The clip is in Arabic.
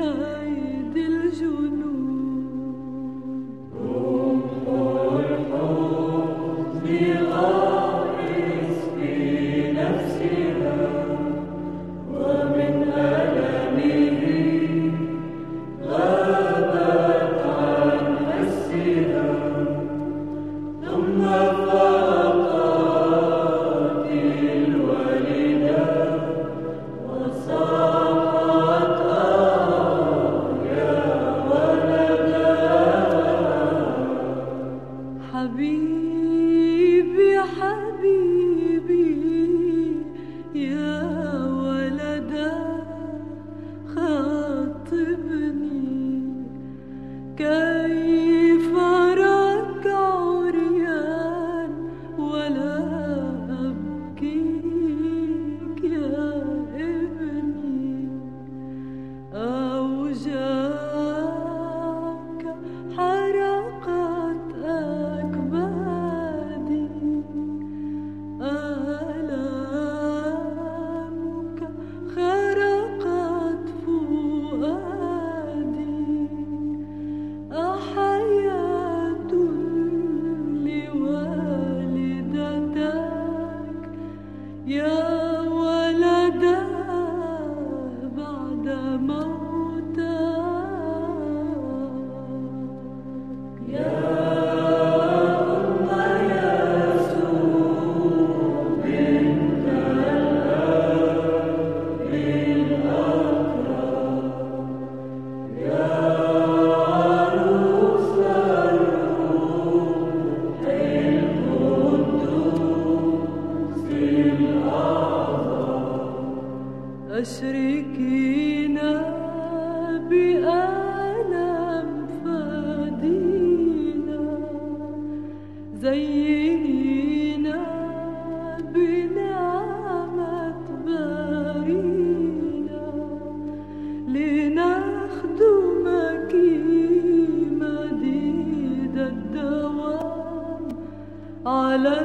هيدي الجنون. حبيبي يا خاطبني. كي يا ولدا بعد موت أشركينا بألم فادينا زينينا بنعمة بارينا. لنخدمك مديد الدوام على